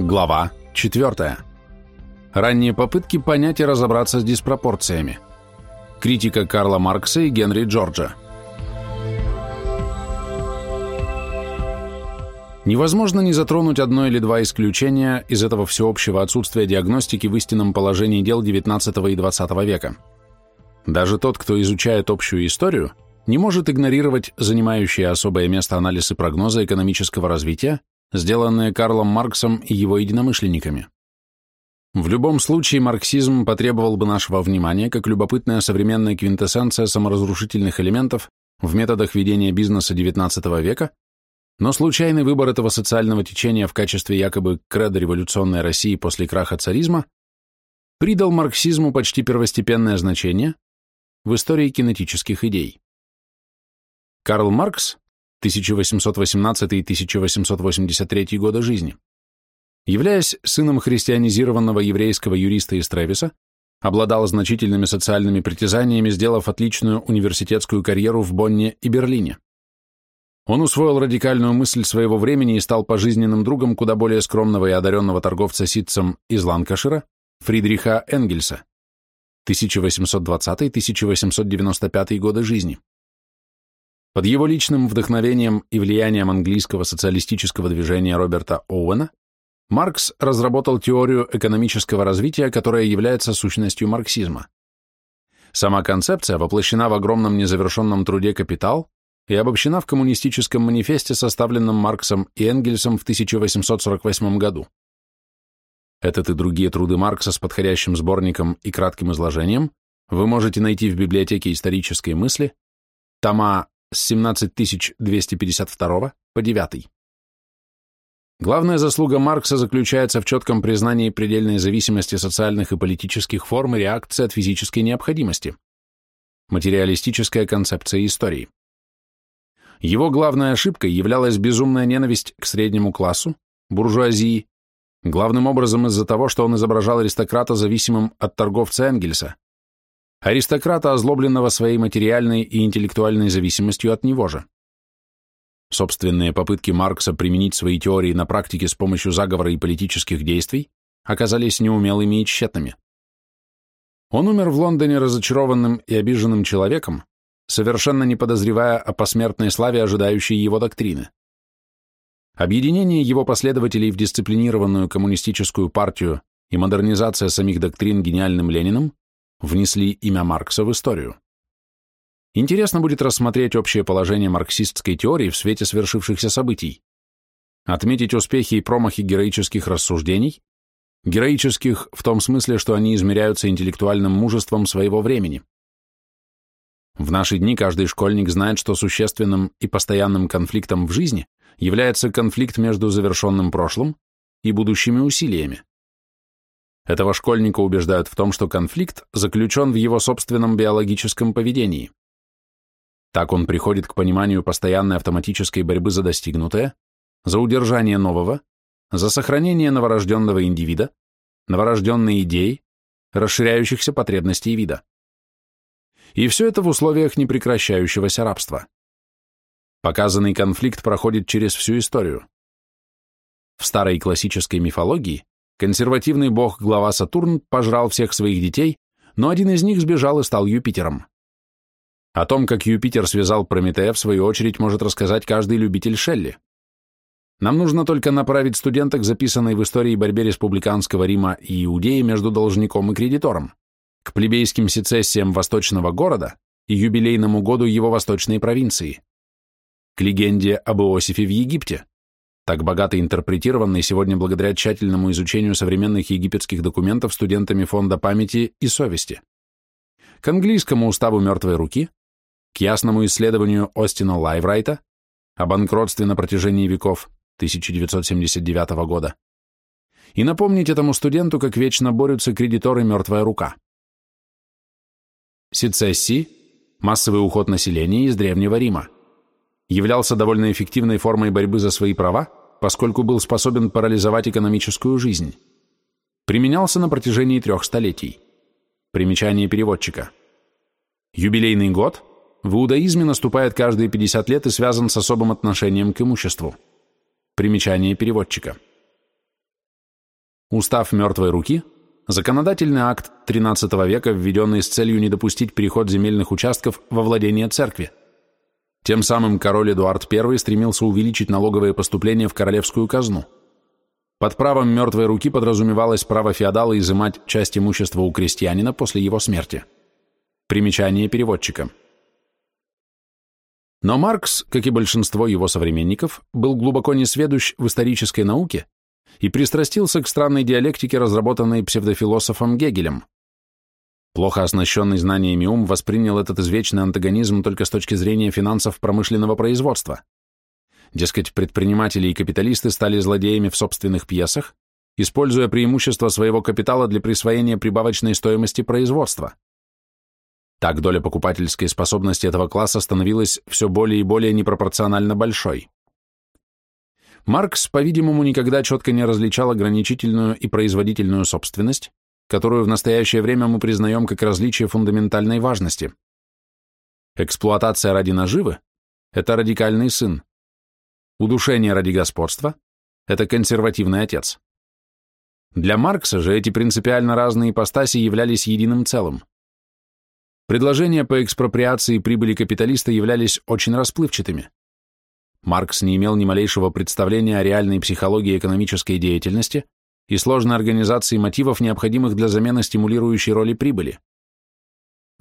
Глава 4. Ранние попытки понять и разобраться с диспропорциями. Критика Карла Маркса и Генри Джорджа. Невозможно не затронуть одно или два исключения из этого всеобщего отсутствия диагностики в истинном положении дел XIX и XX века. Даже тот, кто изучает общую историю, не может игнорировать занимающие особое место анализы прогноза экономического развития, сделанные Карлом Марксом и его единомышленниками. В любом случае марксизм потребовал бы нашего внимания как любопытная современная квинтэссенция саморазрушительных элементов в методах ведения бизнеса XIX века, но случайный выбор этого социального течения в качестве якобы кредо революционной России после краха царизма придал марксизму почти первостепенное значение в истории кинетических идей. Карл Маркс 1818-1883 года жизни. Являясь сыном христианизированного еврейского юриста из Тревиса, обладал значительными социальными притязаниями, сделав отличную университетскую карьеру в Бонне и Берлине. Он усвоил радикальную мысль своего времени и стал пожизненным другом куда более скромного и одаренного торговца ситцем из Ланкашира Фридриха Энгельса 1820-1895 годы жизни. Под его личным вдохновением и влиянием английского социалистического движения Роберта Оуэна Маркс разработал теорию экономического развития, которая является сущностью марксизма. Сама концепция воплощена в огромном незавершенном труде «Капитал» и обобщена в коммунистическом манифесте, составленном Марксом и Энгельсом в 1848 году. Этот и другие труды Маркса с подходящим сборником и кратким изложением вы можете найти в библиотеке исторической мысли, тома с 17252 по 9. Главная заслуга Маркса заключается в четком признании предельной зависимости социальных и политических форм и реакции от физической необходимости. Материалистическая концепция истории. Его главной ошибкой являлась безумная ненависть к среднему классу, буржуазии, главным образом из-за того, что он изображал аристократа зависимым от торговца Энгельса, аристократа, озлобленного своей материальной и интеллектуальной зависимостью от него же. Собственные попытки Маркса применить свои теории на практике с помощью заговора и политических действий оказались неумелыми и тщетными. Он умер в Лондоне разочарованным и обиженным человеком, совершенно не подозревая о посмертной славе, ожидающей его доктрины. Объединение его последователей в дисциплинированную коммунистическую партию и модернизация самих доктрин гениальным Лениным внесли имя Маркса в историю. Интересно будет рассмотреть общее положение марксистской теории в свете свершившихся событий, отметить успехи и промахи героических рассуждений, героических в том смысле, что они измеряются интеллектуальным мужеством своего времени. В наши дни каждый школьник знает, что существенным и постоянным конфликтом в жизни является конфликт между завершенным прошлым и будущими усилиями. Этого школьника убеждают в том, что конфликт заключен в его собственном биологическом поведении. Так он приходит к пониманию постоянной автоматической борьбы за достигнутое, за удержание нового, за сохранение новорожденного индивида, новорожденной идей, расширяющихся потребностей вида. И все это в условиях непрекращающегося рабства. Показанный конфликт проходит через всю историю. В старой классической мифологии Консервативный бог-глава Сатурн пожрал всех своих детей, но один из них сбежал и стал Юпитером. О том, как Юпитер связал Прометея, в свою очередь, может рассказать каждый любитель Шелли. Нам нужно только направить студента к записанной в истории борьбе республиканского Рима и Иудеи между должником и кредитором, к плебейским сецессиям восточного города и юбилейному году его восточной провинции, к легенде об Иосифе в Египте, так богато интерпретированный сегодня благодаря тщательному изучению современных египетских документов студентами Фонда памяти и совести, к английскому уставу мертвой руки, к ясному исследованию Остина Лайврайта о банкротстве на протяжении веков 1979 года, и напомнить этому студенту, как вечно борются кредиторы мертвая рука. Сецессии – массовый уход населения из Древнего Рима. Являлся довольно эффективной формой борьбы за свои права, поскольку был способен парализовать экономическую жизнь. Применялся на протяжении трех столетий. Примечание переводчика. Юбилейный год в иудаизме наступает каждые 50 лет и связан с особым отношением к имуществу. Примечание переводчика. Устав мертвой руки – законодательный акт XIII века, введенный с целью не допустить переход земельных участков во владение церкви. Тем самым король Эдуард I стремился увеличить налоговые поступления в королевскую казну. Под правом мертвой руки подразумевалось право феодала изымать часть имущества у крестьянина после его смерти. Примечание переводчика. Но Маркс, как и большинство его современников, был глубоко несведущ в исторической науке и пристрастился к странной диалектике, разработанной псевдофилософом Гегелем. Плохо оснащенный знаниями ум воспринял этот извечный антагонизм только с точки зрения финансов промышленного производства. Дескать, предприниматели и капиталисты стали злодеями в собственных пьесах, используя преимущество своего капитала для присвоения прибавочной стоимости производства. Так доля покупательской способности этого класса становилась все более и более непропорционально большой. Маркс, по-видимому, никогда четко не различал ограничительную и производительную собственность, которую в настоящее время мы признаем как различие фундаментальной важности. Эксплуатация ради наживы – это радикальный сын. Удушение ради господства – это консервативный отец. Для Маркса же эти принципиально разные ипостаси являлись единым целым. Предложения по экспроприации прибыли капиталиста являлись очень расплывчатыми. Маркс не имел ни малейшего представления о реальной психологии экономической деятельности и сложной организации мотивов, необходимых для замены стимулирующей роли прибыли.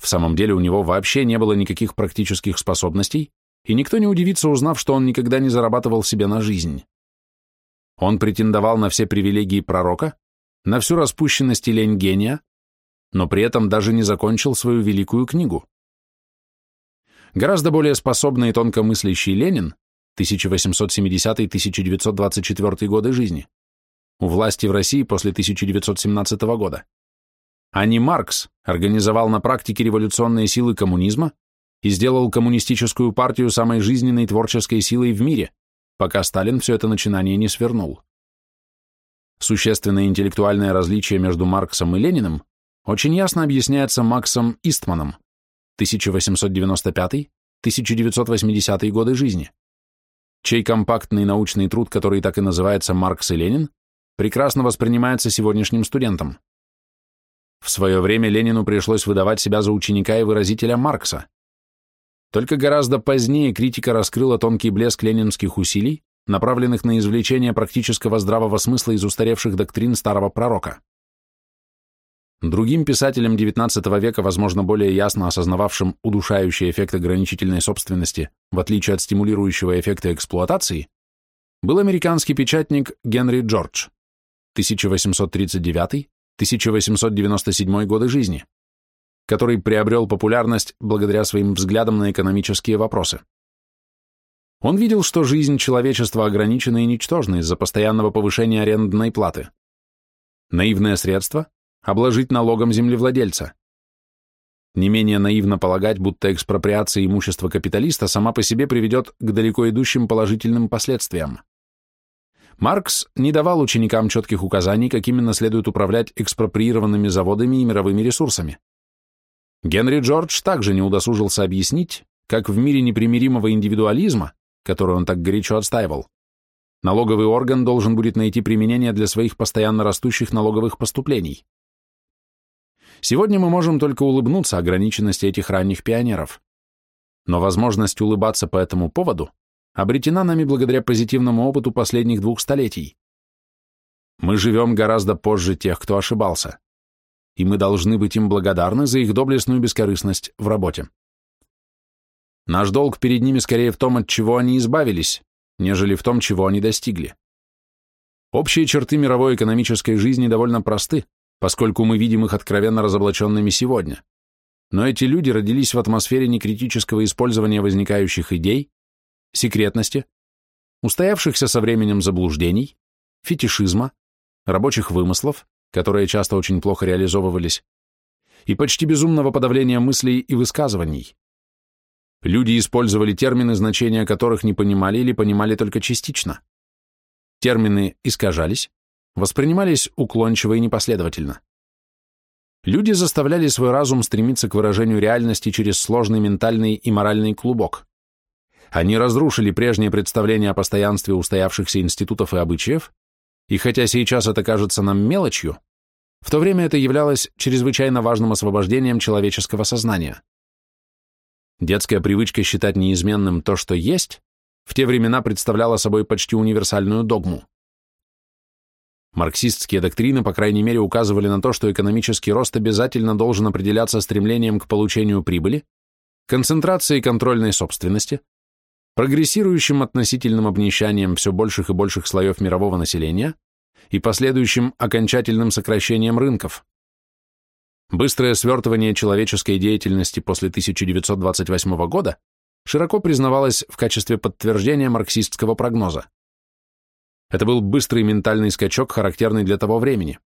В самом деле у него вообще не было никаких практических способностей, и никто не удивится, узнав, что он никогда не зарабатывал себе на жизнь. Он претендовал на все привилегии пророка, на всю распущенность и лень гения, но при этом даже не закончил свою великую книгу. Гораздо более способный и тонко мыслящий Ленин 1870-1924 годы жизни, у власти в России после 1917 года. А не Маркс организовал на практике революционные силы коммунизма и сделал коммунистическую партию самой жизненной творческой силой в мире, пока Сталин все это начинание не свернул. Существенное интеллектуальное различие между Марксом и Лениным очень ясно объясняется Максом Истманом 1895-1980 годы жизни чей компактный научный труд, который так и называется «Маркс и Ленин», прекрасно воспринимается сегодняшним студентом. В свое время Ленину пришлось выдавать себя за ученика и выразителя Маркса. Только гораздо позднее критика раскрыла тонкий блеск ленинских усилий, направленных на извлечение практического здравого смысла из устаревших доктрин старого пророка. Другим писателям XIX века, возможно, более ясно осознававшим удушающий эффект ограничительной собственности, в отличие от стимулирующего эффекта эксплуатации, был американский печатник Генри Джордж, 1839-1897 годы жизни, который приобрел популярность благодаря своим взглядам на экономические вопросы. Он видел, что жизнь человечества ограничена и ничтожна из-за постоянного повышения арендной платы. Наивное средство обложить налогом землевладельца. Не менее наивно полагать, будто экспроприация имущества капиталиста сама по себе приведет к далеко идущим положительным последствиям. Маркс не давал ученикам четких указаний, как именно следует управлять экспроприированными заводами и мировыми ресурсами. Генри Джордж также не удосужился объяснить, как в мире непримиримого индивидуализма, который он так горячо отстаивал, налоговый орган должен будет найти применение для своих постоянно растущих налоговых поступлений. Сегодня мы можем только улыбнуться ограниченности этих ранних пионеров. Но возможность улыбаться по этому поводу обретена нами благодаря позитивному опыту последних двух столетий. Мы живем гораздо позже тех, кто ошибался, и мы должны быть им благодарны за их доблестную бескорыстность в работе. Наш долг перед ними скорее в том, от чего они избавились, нежели в том, чего они достигли. Общие черты мировой экономической жизни довольно просты, поскольку мы видим их откровенно разоблаченными сегодня. Но эти люди родились в атмосфере некритического использования возникающих идей, секретности, устоявшихся со временем заблуждений, фетишизма, рабочих вымыслов, которые часто очень плохо реализовывались, и почти безумного подавления мыслей и высказываний. Люди использовали термины, значения которых не понимали или понимали только частично. Термины искажались, воспринимались уклончиво и непоследовательно. Люди заставляли свой разум стремиться к выражению реальности через сложный ментальный и моральный клубок. Они разрушили прежние представления о постоянстве устоявшихся институтов и обычаев И хотя сейчас это кажется нам мелочью, в то время это являлось чрезвычайно важным освобождением человеческого сознания. Детская привычка считать неизменным то, что есть, в те времена представляла собой почти универсальную догму. Марксистские доктрины, по крайней мере, указывали на то, что экономический рост обязательно должен определяться стремлением к получению прибыли, концентрацией контрольной собственности, прогрессирующим относительным обнищанием все больших и больших слоев мирового населения и последующим окончательным сокращением рынков. Быстрое свертывание человеческой деятельности после 1928 года широко признавалось в качестве подтверждения марксистского прогноза. Это был быстрый ментальный скачок, характерный для того времени.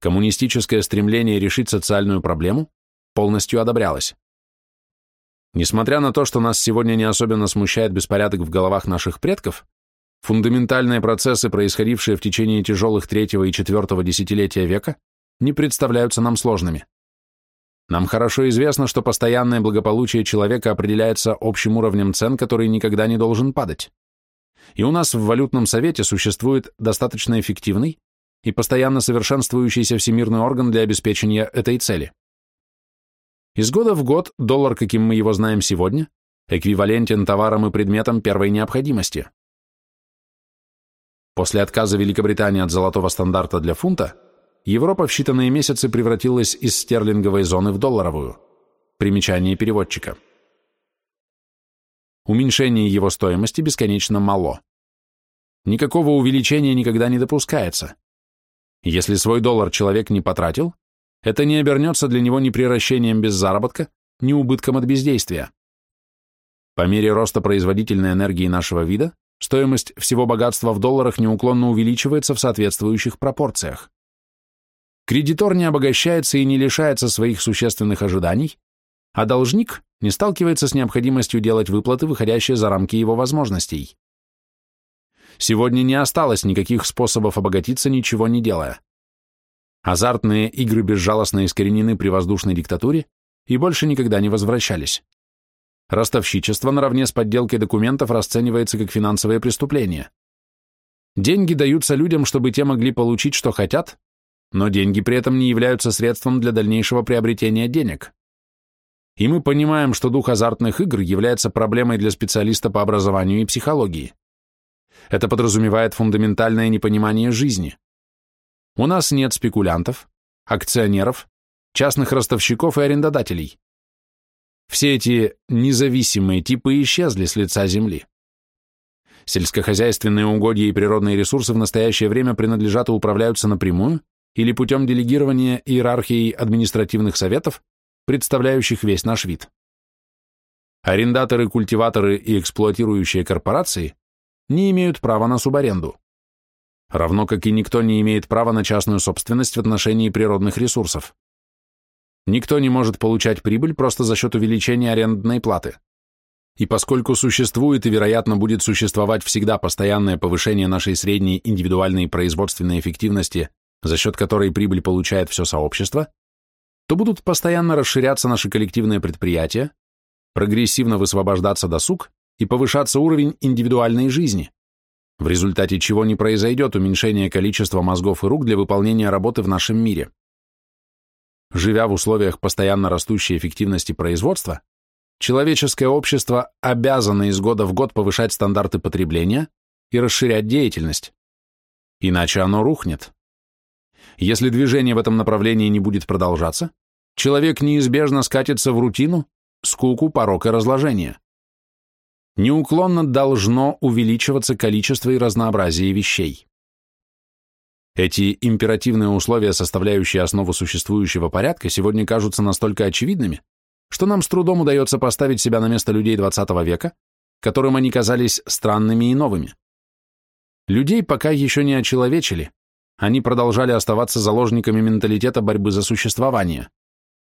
Коммунистическое стремление решить социальную проблему полностью одобрялось. Несмотря на то, что нас сегодня не особенно смущает беспорядок в головах наших предков, фундаментальные процессы, происходившие в течение тяжелых третьего и четвертого десятилетия века, не представляются нам сложными. Нам хорошо известно, что постоянное благополучие человека определяется общим уровнем цен, который никогда не должен падать. И у нас в валютном совете существует достаточно эффективный и постоянно совершенствующийся всемирный орган для обеспечения этой цели. Из года в год доллар, каким мы его знаем сегодня, эквивалентен товарам и предметам первой необходимости. После отказа Великобритании от золотого стандарта для фунта, Европа в считанные месяцы превратилась из стерлинговой зоны в долларовую. Примечание переводчика. Уменьшение его стоимости бесконечно мало. Никакого увеличения никогда не допускается. Если свой доллар человек не потратил, это не обернется для него ни приращением без заработка, ни убытком от бездействия. По мере роста производительной энергии нашего вида, стоимость всего богатства в долларах неуклонно увеличивается в соответствующих пропорциях. Кредитор не обогащается и не лишается своих существенных ожиданий, а должник не сталкивается с необходимостью делать выплаты, выходящие за рамки его возможностей. Сегодня не осталось никаких способов обогатиться, ничего не делая. Азартные игры безжалостно искоренены при воздушной диктатуре и больше никогда не возвращались. Ростовщичество наравне с подделкой документов расценивается как финансовое преступление. Деньги даются людям, чтобы те могли получить, что хотят, но деньги при этом не являются средством для дальнейшего приобретения денег. И мы понимаем, что дух азартных игр является проблемой для специалиста по образованию и психологии. Это подразумевает фундаментальное непонимание жизни. У нас нет спекулянтов, акционеров, частных ростовщиков и арендодателей. Все эти независимые типы исчезли с лица земли. Сельскохозяйственные угодья и природные ресурсы в настоящее время принадлежат и управляются напрямую или путем делегирования иерархией административных советов, представляющих весь наш вид. Арендаторы, культиваторы и эксплуатирующие корпорации не имеют права на субаренду равно как и никто не имеет права на частную собственность в отношении природных ресурсов. Никто не может получать прибыль просто за счет увеличения арендной платы. И поскольку существует и, вероятно, будет существовать всегда постоянное повышение нашей средней индивидуальной производственной эффективности, за счет которой прибыль получает все сообщество, то будут постоянно расширяться наши коллективные предприятия, прогрессивно высвобождаться досуг и повышаться уровень индивидуальной жизни в результате чего не произойдет уменьшение количества мозгов и рук для выполнения работы в нашем мире. Живя в условиях постоянно растущей эффективности производства, человеческое общество обязано из года в год повышать стандарты потребления и расширять деятельность, иначе оно рухнет. Если движение в этом направлении не будет продолжаться, человек неизбежно скатится в рутину, скуку, порок и разложение неуклонно должно увеличиваться количество и разнообразие вещей. Эти императивные условия, составляющие основу существующего порядка, сегодня кажутся настолько очевидными, что нам с трудом удается поставить себя на место людей XX века, которым они казались странными и новыми. Людей пока еще не очеловечили, они продолжали оставаться заложниками менталитета борьбы за существование.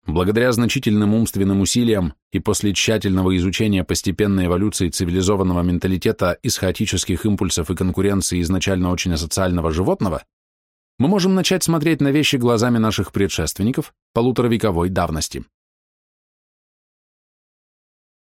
Благодаря значительным умственным усилиям и после тщательного изучения постепенной эволюции цивилизованного менталитета из хаотических импульсов и конкуренции изначально очень асоциального животного, мы можем начать смотреть на вещи глазами наших предшественников полуторавековой давности.